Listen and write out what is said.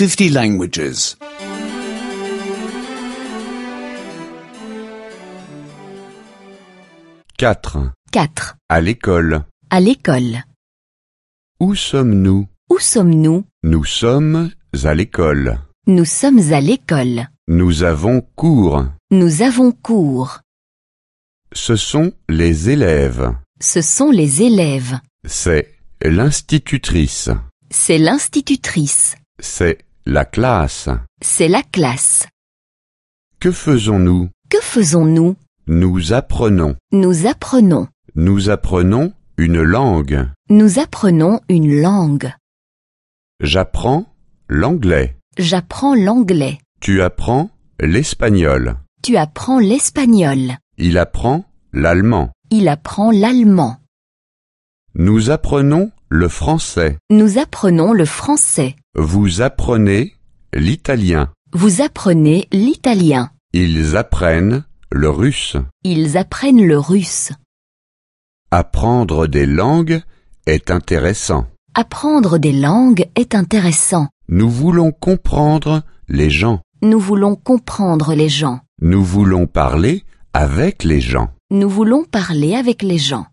50 languages. 4. 4. À l'école. À l'école. Où sommes-nous? Où sommes-nous? Nous sommes à l'école. Nous sommes à l'école. Nous avons cours. Nous avons cours. Ce sont les élèves. Ce sont les élèves. C'est l'institutrice. C'est l'institutrice. C'est la classe. C'est la classe. Que faisons-nous? Que faisons-nous? Nous apprenons. Nous apprenons. Nous apprenons une langue. Nous apprenons une langue. J'apprends l'anglais. J'apprends l'anglais. Tu apprends l'espagnol. Tu apprends l'espagnol. Il apprend l'allemand. Il apprend l'allemand. Nous apprenons le français. Nous apprenons le français. Vous apprenez l'italien. Vous apprenez l'italien. Ils apprennent le russe. Ils apprennent le russe. Apprendre des langues est intéressant. Apprendre des langues est intéressant. Nous voulons comprendre les gens. Nous voulons comprendre les gens. Nous voulons parler avec les gens. Nous voulons parler avec les gens.